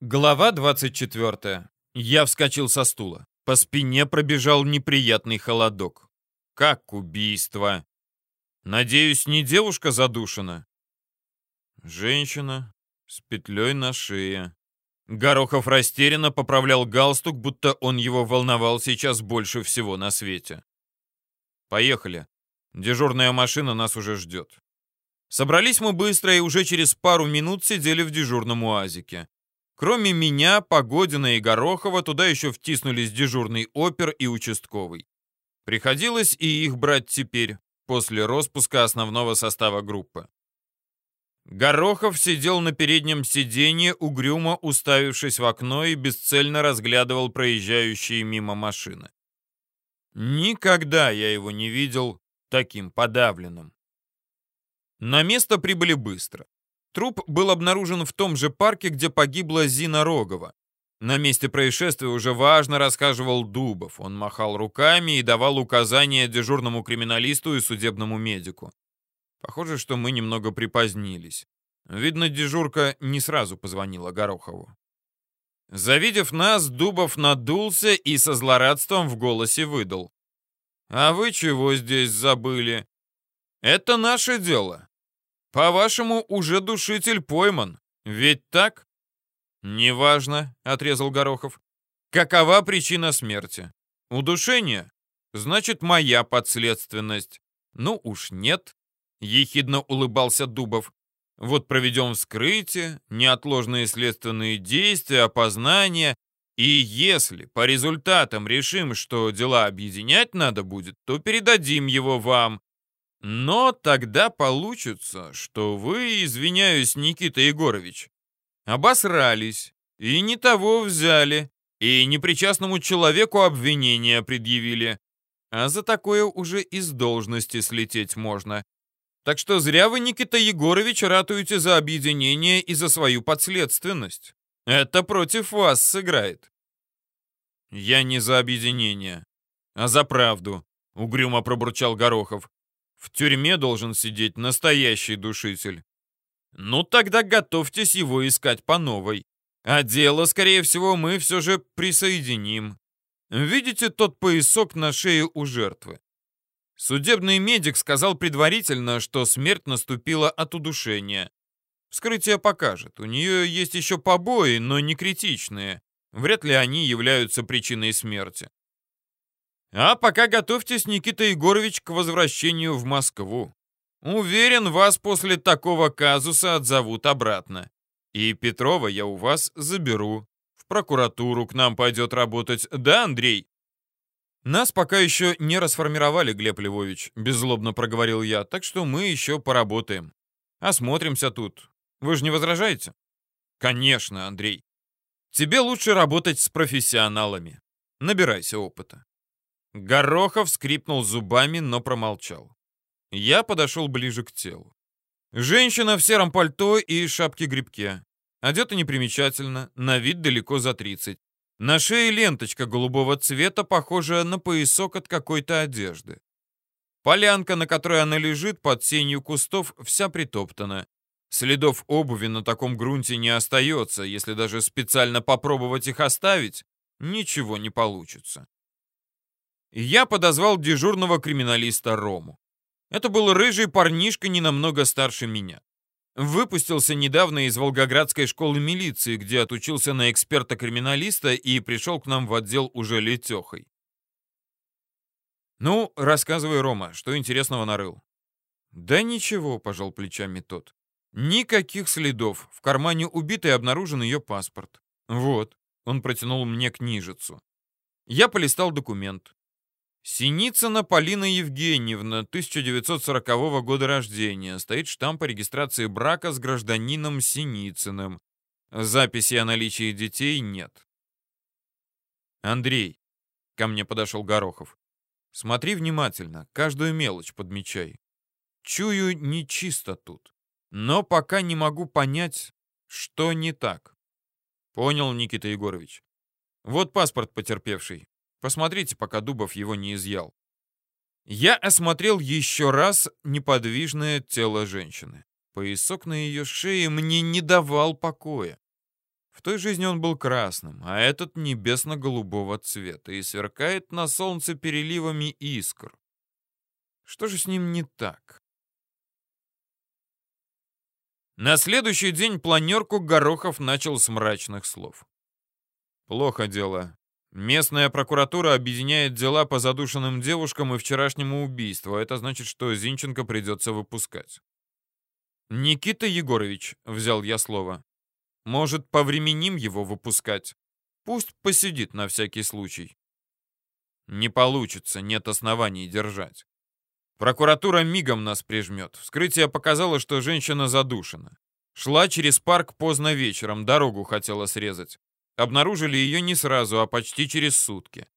Глава 24. Я вскочил со стула. По спине пробежал неприятный холодок. Как убийство. Надеюсь, не девушка задушена? Женщина с петлей на шее. Горохов растерянно поправлял галстук, будто он его волновал сейчас больше всего на свете. Поехали. Дежурная машина нас уже ждет. Собрались мы быстро и уже через пару минут сидели в дежурном уазике. Кроме меня, Погодина и Горохова, туда еще втиснулись дежурный опер и участковый. Приходилось и их брать теперь, после распуска основного состава группы. Горохов сидел на переднем сиденье, угрюмо уставившись в окно и бесцельно разглядывал проезжающие мимо машины. Никогда я его не видел таким подавленным. На место прибыли быстро. Труп был обнаружен в том же парке, где погибла Зина Рогова. На месте происшествия уже важно рассказывал Дубов. Он махал руками и давал указания дежурному криминалисту и судебному медику. Похоже, что мы немного припозднились. Видно, дежурка не сразу позвонила Горохову. Завидев нас, Дубов надулся и со злорадством в голосе выдал. «А вы чего здесь забыли? Это наше дело. По-вашему, уже душитель пойман. Ведь так? Неважно, отрезал Горохов. Какова причина смерти? Удушение? Значит, моя подследственность. Ну уж нет, ехидно улыбался Дубов. Вот проведем вскрытие, неотложные следственные действия, опознание, и если по результатам решим, что дела объединять надо будет, то передадим его вам. Но тогда получится, что вы, извиняюсь, Никита Егорович, обосрались и не того взяли, и непричастному человеку обвинения предъявили. А за такое уже из должности слететь можно. Так что зря вы, Никита Егорович, ратуете за объединение и за свою подследственность. Это против вас сыграет. Я не за объединение, а за правду, угрюмо пробурчал Горохов. В тюрьме должен сидеть настоящий душитель. Ну тогда готовьтесь его искать по новой. А дело, скорее всего, мы все же присоединим. Видите тот поясок на шее у жертвы? Судебный медик сказал предварительно, что смерть наступила от удушения. Вскрытие покажет. У нее есть еще побои, но не критичные. Вряд ли они являются причиной смерти. А пока готовьтесь, Никита Егорович, к возвращению в Москву. Уверен, вас после такого казуса отзовут обратно. И Петрова я у вас заберу. В прокуратуру к нам пойдет работать. Да, Андрей? Нас пока еще не расформировали, Глеб Львович, беззлобно проговорил я, так что мы еще поработаем. Осмотримся тут. Вы же не возражаете? Конечно, Андрей. Тебе лучше работать с профессионалами. Набирайся опыта. Горохов скрипнул зубами, но промолчал. Я подошел ближе к телу. Женщина в сером пальто и шапке-грибке. Одета непримечательно, на вид далеко за 30. На шее ленточка голубого цвета, похожая на поясок от какой-то одежды. Полянка, на которой она лежит под сенью кустов, вся притоптана. Следов обуви на таком грунте не остается, если даже специально попробовать их оставить, ничего не получится я подозвал дежурного криминалиста Рому. Это был рыжий парнишка, не намного старше меня. Выпустился недавно из Волгоградской школы милиции, где отучился на эксперта-криминалиста и пришел к нам в отдел уже летехой. «Ну, рассказывай, Рома, что интересного нарыл?» «Да ничего», — пожал плечами тот. «Никаких следов. В кармане убитой обнаружен ее паспорт. Вот». Он протянул мне книжицу. Я полистал документ. Синицына Полина Евгеньевна, 1940 года рождения. Стоит штамп о регистрации брака с гражданином Синицыным. Записи о наличии детей нет. Андрей, ко мне подошел Горохов. Смотри внимательно, каждую мелочь подмечай. Чую, нечисто тут. Но пока не могу понять, что не так. Понял, Никита Егорович. Вот паспорт потерпевший. Посмотрите, пока Дубов его не изъял. Я осмотрел еще раз неподвижное тело женщины. Поясок на ее шее мне не давал покоя. В той жизни он был красным, а этот небесно-голубого цвета и сверкает на солнце переливами искр. Что же с ним не так? На следующий день планерку Горохов начал с мрачных слов. Плохо дело. Местная прокуратура объединяет дела по задушенным девушкам и вчерашнему убийству. Это значит, что Зинченко придется выпускать. «Никита Егорович», — взял я слово, — «может, повременим его выпускать? Пусть посидит на всякий случай». «Не получится, нет оснований держать. Прокуратура мигом нас прижмет. Вскрытие показало, что женщина задушена. Шла через парк поздно вечером, дорогу хотела срезать. Обнаружили ее не сразу, а почти через сутки.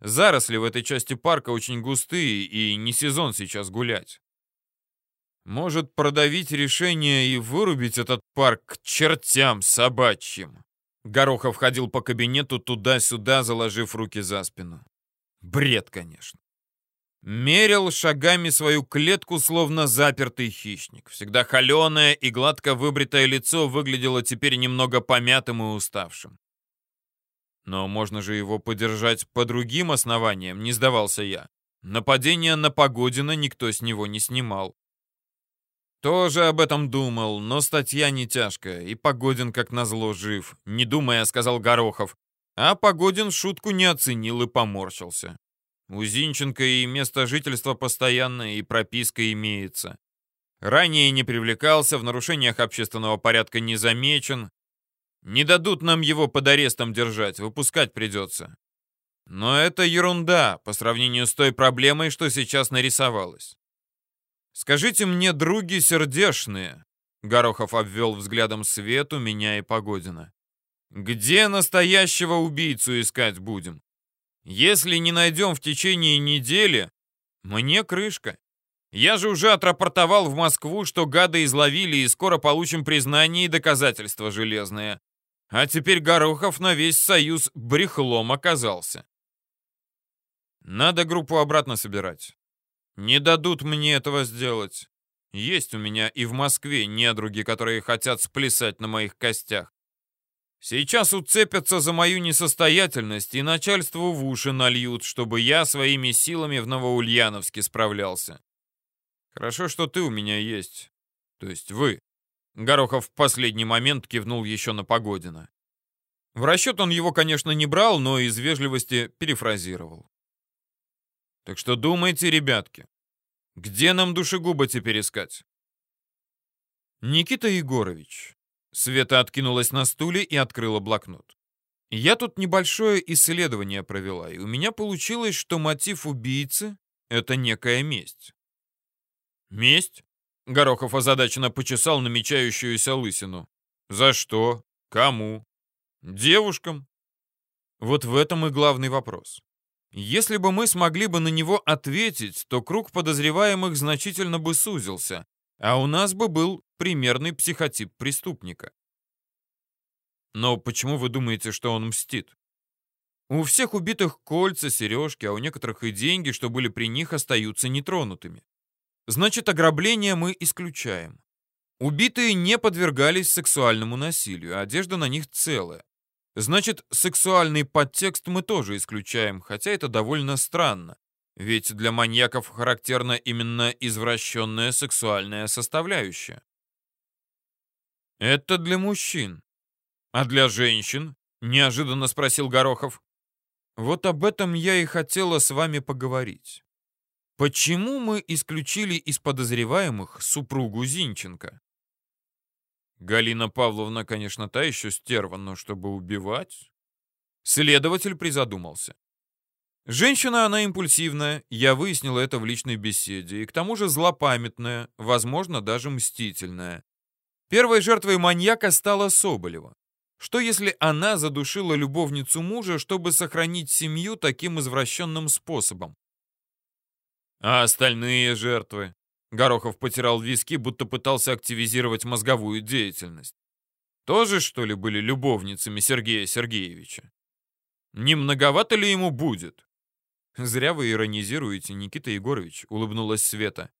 Заросли в этой части парка очень густые, и не сезон сейчас гулять. Может, продавить решение и вырубить этот парк к чертям собачьим? Горохов ходил по кабинету туда-сюда, заложив руки за спину. Бред, конечно. Мерил шагами свою клетку, словно запертый хищник. Всегда холеное и гладко выбритое лицо выглядело теперь немного помятым и уставшим. Но можно же его подержать по другим основаниям, не сдавался я. Нападение на Погодина никто с него не снимал. Тоже об этом думал, но статья не тяжкая, и Погодин как назло жив. Не думая, сказал Горохов. А Погодин шутку не оценил и поморщился. У Зинченко и место жительства постоянное, и прописка имеется. Ранее не привлекался, в нарушениях общественного порядка не замечен. Не дадут нам его под арестом держать, выпускать придется. Но это ерунда по сравнению с той проблемой, что сейчас нарисовалась. Скажите мне, други сердешные, Горохов обвел взглядом Свету, меня и Погодина. Где настоящего убийцу искать будем? Если не найдем в течение недели, мне крышка. Я же уже отрапортовал в Москву, что гада изловили, и скоро получим признание и доказательства железные. А теперь Горохов на весь союз брехлом оказался. Надо группу обратно собирать. Не дадут мне этого сделать. Есть у меня и в Москве недруги, которые хотят сплясать на моих костях. Сейчас уцепятся за мою несостоятельность и начальству в уши нальют, чтобы я своими силами в Новоульяновске справлялся. Хорошо, что ты у меня есть. То есть вы. Горохов в последний момент кивнул еще на Погодина. В расчет он его, конечно, не брал, но из вежливости перефразировал. Так что думайте, ребятки, где нам душегуба теперь искать? Никита Егорович, Света откинулась на стуле и открыла блокнот. Я тут небольшое исследование провела, и у меня получилось, что мотив убийцы — это некая месть. Месть? Горохов озадаченно почесал намечающуюся лысину. За что? Кому? Девушкам? Вот в этом и главный вопрос. Если бы мы смогли бы на него ответить, то круг подозреваемых значительно бы сузился, а у нас бы был примерный психотип преступника. Но почему вы думаете, что он мстит? У всех убитых кольца, сережки, а у некоторых и деньги, что были при них, остаются нетронутыми. Значит, ограбление мы исключаем. Убитые не подвергались сексуальному насилию, а одежда на них целая. Значит, сексуальный подтекст мы тоже исключаем, хотя это довольно странно. Ведь для маньяков характерна именно извращенная сексуальная составляющая. Это для мужчин. А для женщин? Неожиданно спросил Горохов. Вот об этом я и хотела с вами поговорить. Почему мы исключили из подозреваемых супругу Зинченко? Галина Павловна, конечно, та еще стерва, но чтобы убивать... Следователь призадумался. Женщина она импульсивная, я выяснила это в личной беседе, и к тому же злопамятная, возможно, даже мстительная. Первой жертвой маньяка стала Соболева. Что если она задушила любовницу мужа, чтобы сохранить семью таким извращенным способом? А остальные жертвы? Горохов потирал виски, будто пытался активизировать мозговую деятельность. Тоже, что ли, были любовницами Сергея Сергеевича? Не многовато ли ему будет? «Зря вы иронизируете, Никита Егорович», — улыбнулась Света.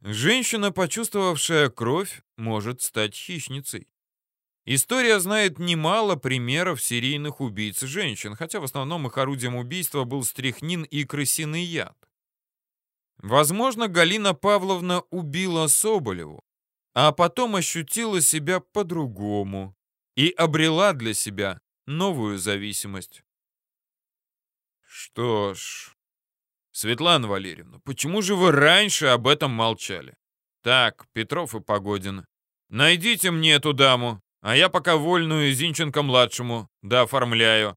«Женщина, почувствовавшая кровь, может стать хищницей. История знает немало примеров серийных убийц женщин, хотя в основном их орудием убийства был стряхнин и крысиный яд. Возможно, Галина Павловна убила Соболеву, а потом ощутила себя по-другому и обрела для себя новую зависимость. Что ж, Светлана Валерьевна, почему же вы раньше об этом молчали? Так, Петров и Погодин, найдите мне эту даму, а я пока вольную Зинченко-младшему да оформляю.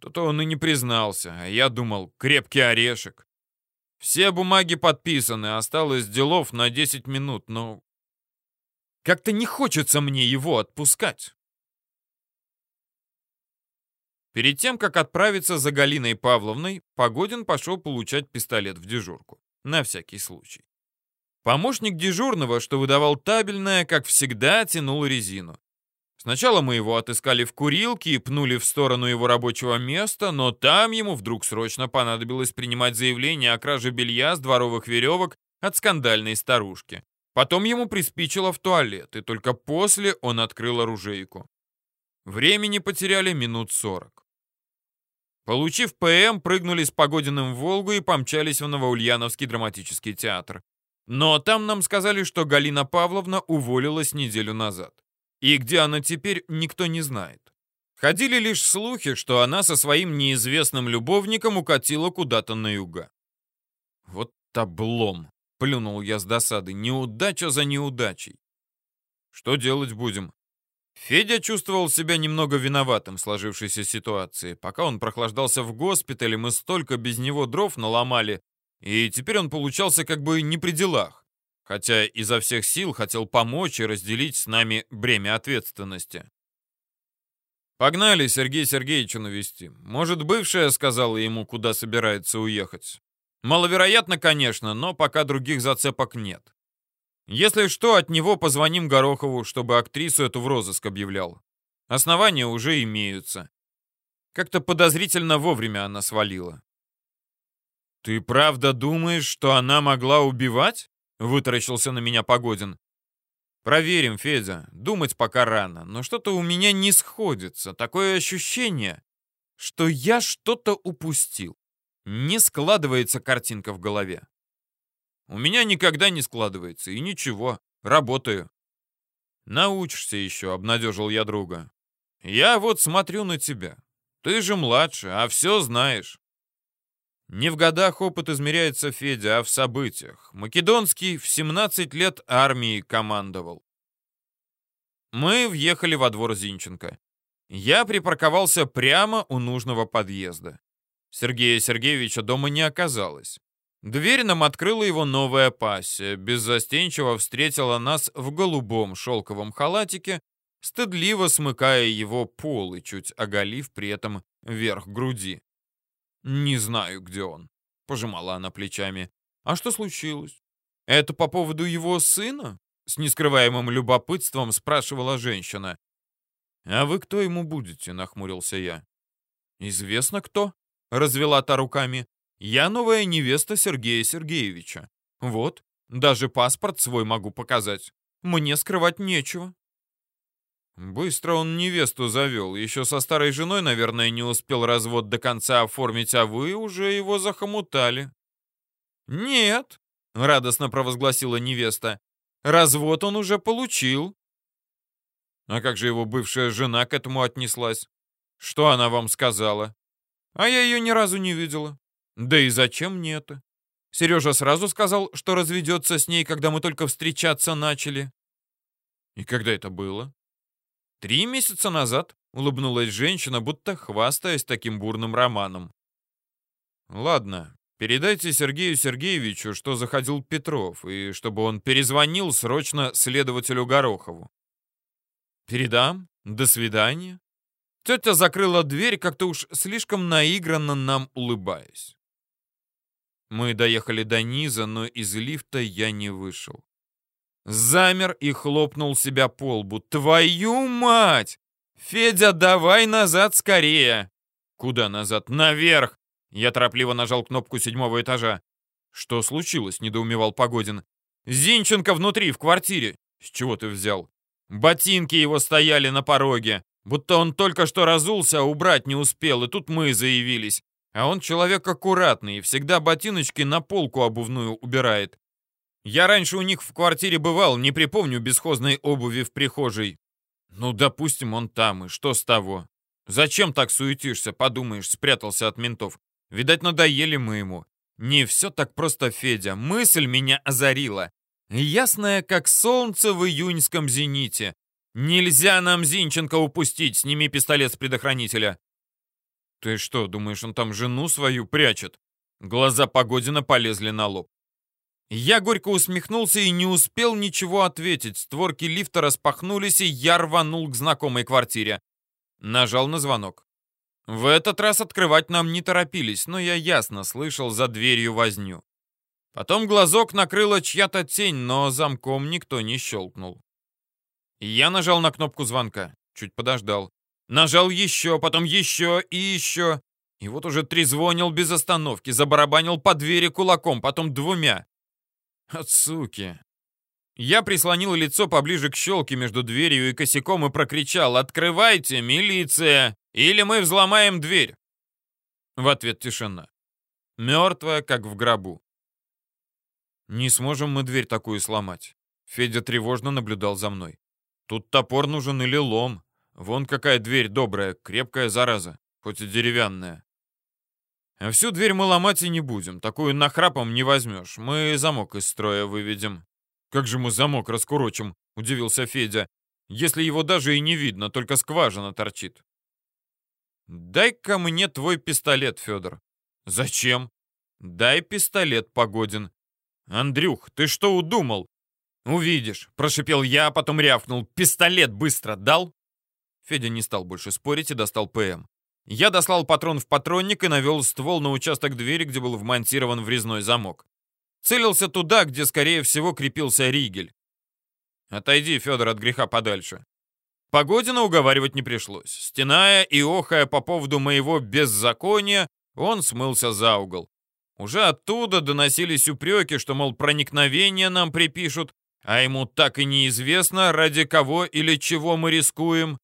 То-то он и не признался, а я думал, крепкий орешек. Все бумаги подписаны, осталось делов на 10 минут, но... Как-то не хочется мне его отпускать. Перед тем, как отправиться за Галиной Павловной, Погодин пошел получать пистолет в дежурку. На всякий случай. Помощник дежурного, что выдавал табельное, как всегда, тянул резину. Сначала мы его отыскали в курилке и пнули в сторону его рабочего места, но там ему вдруг срочно понадобилось принимать заявление о краже белья с дворовых веревок от скандальной старушки. Потом ему приспичило в туалет, и только после он открыл оружейку. Времени потеряли минут сорок. Получив ПМ, прыгнули с Погодиным в Волгу и помчались в Новоульяновский драматический театр. Но там нам сказали, что Галина Павловна уволилась неделю назад. И где она теперь, никто не знает. Ходили лишь слухи, что она со своим неизвестным любовником укатила куда-то на юга. Вот таблом, плюнул я с досады, неудача за неудачей. Что делать будем? Федя чувствовал себя немного виноватым в сложившейся ситуации. Пока он прохлаждался в госпитале, мы столько без него дров наломали, и теперь он получался как бы не при делах хотя изо всех сил хотел помочь и разделить с нами бремя ответственности. «Погнали Сергей Сергеевича навести. Может, бывшая сказала ему, куда собирается уехать. Маловероятно, конечно, но пока других зацепок нет. Если что, от него позвоним Горохову, чтобы актрису эту в розыск объявлял. Основания уже имеются. Как-то подозрительно вовремя она свалила. «Ты правда думаешь, что она могла убивать?» Вытаращился на меня Погодин. Проверим, Федя. Думать пока рано. Но что-то у меня не сходится. Такое ощущение, что я что-то упустил. Не складывается картинка в голове. У меня никогда не складывается. И ничего. Работаю. Научишься еще, обнадежил я друга. Я вот смотрю на тебя. Ты же младше, а все знаешь. Не в годах опыт измеряется, Федя, а в событиях. Македонский в 17 лет армией командовал. Мы въехали во двор Зинченко. Я припарковался прямо у нужного подъезда. Сергея Сергеевича дома не оказалось. Дверь нам открыла его новая пассия, беззастенчиво встретила нас в голубом шелковом халатике, стыдливо смыкая его полы, чуть оголив при этом верх груди. «Не знаю, где он», — пожимала она плечами. «А что случилось? Это по поводу его сына?» С нескрываемым любопытством спрашивала женщина. «А вы кто ему будете?» — нахмурился я. «Известно кто», — развела та руками. «Я новая невеста Сергея Сергеевича. Вот, даже паспорт свой могу показать. Мне скрывать нечего». Быстро он невесту завел. Еще со старой женой, наверное, не успел развод до конца оформить, а вы уже его захомутали. «Нет», — радостно провозгласила невеста, — «развод он уже получил». А как же его бывшая жена к этому отнеслась? Что она вам сказала? А я ее ни разу не видела. Да и зачем мне это? Сережа сразу сказал, что разведется с ней, когда мы только встречаться начали. И когда это было? «Три месяца назад», — улыбнулась женщина, будто хвастаясь таким бурным романом. «Ладно, передайте Сергею Сергеевичу, что заходил Петров, и чтобы он перезвонил срочно следователю Горохову». «Передам. До свидания». Тетя закрыла дверь, как-то уж слишком наигранно нам улыбаясь. Мы доехали до низа, но из лифта я не вышел. Замер и хлопнул себя по лбу. «Твою мать! Федя, давай назад скорее!» «Куда назад? Наверх!» Я торопливо нажал кнопку седьмого этажа. «Что случилось?» — недоумевал Погодин. «Зинченко внутри, в квартире!» «С чего ты взял?» Ботинки его стояли на пороге, будто он только что разулся, а убрать не успел, и тут мы заявились. А он человек аккуратный, всегда ботиночки на полку обувную убирает. Я раньше у них в квартире бывал, не припомню бесхозной обуви в прихожей. Ну, допустим, он там, и что с того? Зачем так суетишься, подумаешь, спрятался от ментов. Видать, надоели мы ему. Не все так просто, Федя. Мысль меня озарила. Ясная, как солнце в июньском зените. Нельзя нам Зинченко упустить, сними пистолет с предохранителя. Ты что, думаешь, он там жену свою прячет? Глаза Погодина полезли на лоб. Я горько усмехнулся и не успел ничего ответить. Створки лифта распахнулись, и я рванул к знакомой квартире. Нажал на звонок. В этот раз открывать нам не торопились, но я ясно слышал за дверью возню. Потом глазок накрыла чья-то тень, но замком никто не щелкнул. Я нажал на кнопку звонка, чуть подождал. Нажал еще, потом еще и еще. И вот уже трезвонил без остановки, забарабанил по двери кулаком, потом двумя. От суки. Я прислонил лицо поближе к щелке между дверью и косяком и прокричал «Открывайте, милиция! Или мы взломаем дверь!» В ответ тишина. Мертвая, как в гробу. Не сможем мы дверь такую сломать. Федя тревожно наблюдал за мной. Тут топор нужен или лом. Вон какая дверь добрая, крепкая зараза, хоть и деревянная. Всю дверь мы ломать и не будем, такую нахрапом не возьмешь. Мы замок из строя выведем. Как же мы замок раскурочим, удивился Федя, если его даже и не видно, только скважина торчит. Дай-ка мне твой пистолет, Федор. Зачем? Дай пистолет, Погодин. Андрюх, ты что удумал? Увидишь, прошипел я, а потом рявкнул. Пистолет быстро дал? Федя не стал больше спорить и достал ПМ. Я дослал патрон в патронник и навел ствол на участок двери, где был вмонтирован врезной замок. Целился туда, где, скорее всего, крепился ригель. «Отойди, Федор, от греха подальше». Погодина уговаривать не пришлось. Стеная и охая по поводу моего беззакония, он смылся за угол. Уже оттуда доносились упреки, что, мол, проникновение нам припишут, а ему так и неизвестно, ради кого или чего мы рискуем.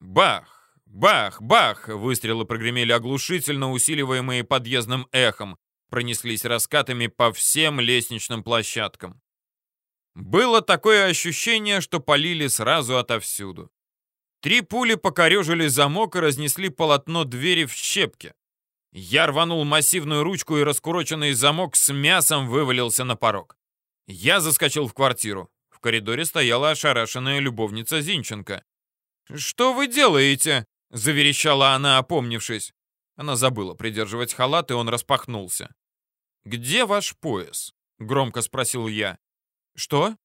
Бах! Бах! Бах! Выстрелы прогремели оглушительно, усиливаемые подъездным эхом, пронеслись раскатами по всем лестничным площадкам. Было такое ощущение, что полили сразу отовсюду. Три пули покорежили замок и разнесли полотно двери в щепки. Я рванул массивную ручку, и раскуроченный замок с мясом вывалился на порог. Я заскочил в квартиру. В коридоре стояла ошарашенная любовница Зинченко. «Что вы делаете?» — заверещала она, опомнившись. Она забыла придерживать халат, и он распахнулся. «Где ваш пояс?» — громко спросил я. «Что?»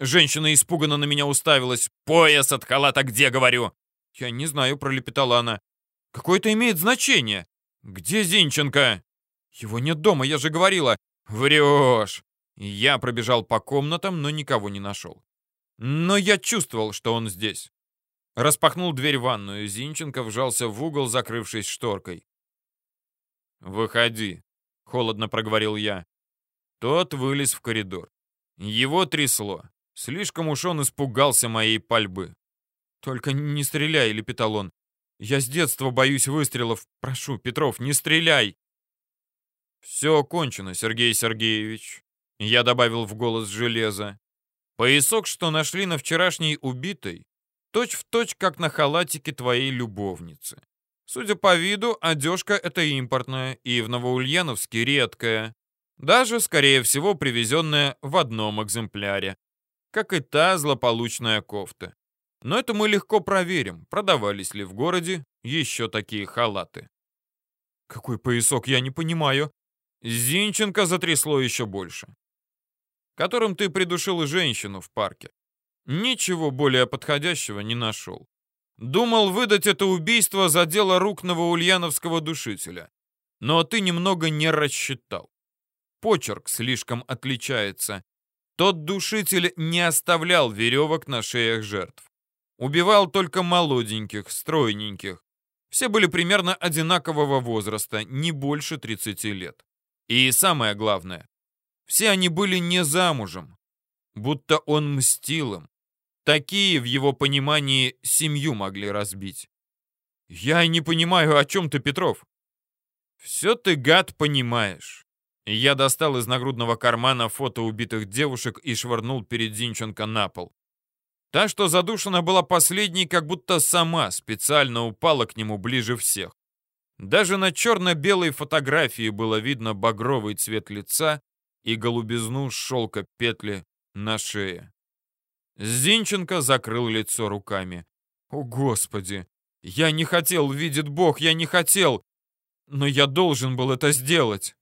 Женщина испуганно на меня уставилась. «Пояс от халата где, говорю?» «Я не знаю», — пролепетала она. «Какое это имеет значение? Где Зинченко?» «Его нет дома, я же говорила». «Врешь!» Я пробежал по комнатам, но никого не нашел. Но я чувствовал, что он здесь. Распахнул дверь в ванную. Зинченко вжался в угол, закрывшись шторкой. «Выходи», — холодно проговорил я. Тот вылез в коридор. Его трясло. Слишком уж он испугался моей пальбы. «Только не стреляй», — лепетал он. «Я с детства боюсь выстрелов. Прошу, Петров, не стреляй!» «Все кончено, Сергей Сергеевич», — я добавил в голос железа. «Поясок, что нашли на вчерашней убитой, Точь в точь, как на халатике твоей любовницы. Судя по виду, одежка эта импортная и в Новоульяновске редкая. Даже, скорее всего, привезенная в одном экземпляре. Как и та злополучная кофта. Но это мы легко проверим, продавались ли в городе еще такие халаты. Какой поясок, я не понимаю. Зинченко затрясло еще больше. Которым ты придушил женщину в парке. Ничего более подходящего не нашел. Думал выдать это убийство за дело рук новоульяновского душителя. Но ты немного не рассчитал. Почерк слишком отличается. Тот душитель не оставлял веревок на шеях жертв. Убивал только молоденьких, стройненьких. Все были примерно одинакового возраста, не больше 30 лет. И самое главное, все они были не замужем. Будто он мстил им, Такие, в его понимании, семью могли разбить. Я не понимаю, о чем ты, Петров. Все ты, гад, понимаешь. Я достал из нагрудного кармана фото убитых девушек и швырнул перед Зинченко на пол. Та, что задушена была последней, как будто сама специально упала к нему ближе всех. Даже на черно-белой фотографии было видно багровый цвет лица и голубизну шелка петли на шее. Зинченко закрыл лицо руками. «О, Господи! Я не хотел, видит Бог, я не хотел! Но я должен был это сделать!»